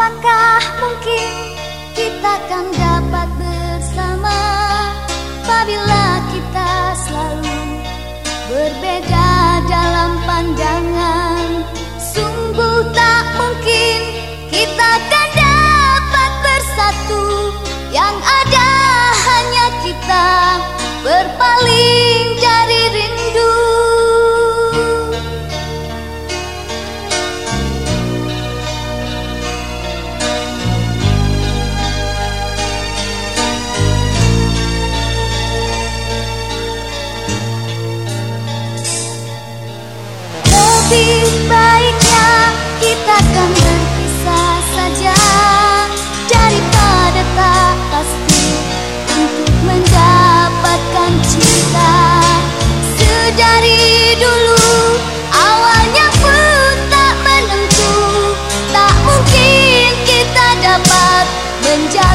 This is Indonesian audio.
Apakah mungkin kita akan dapat 人家。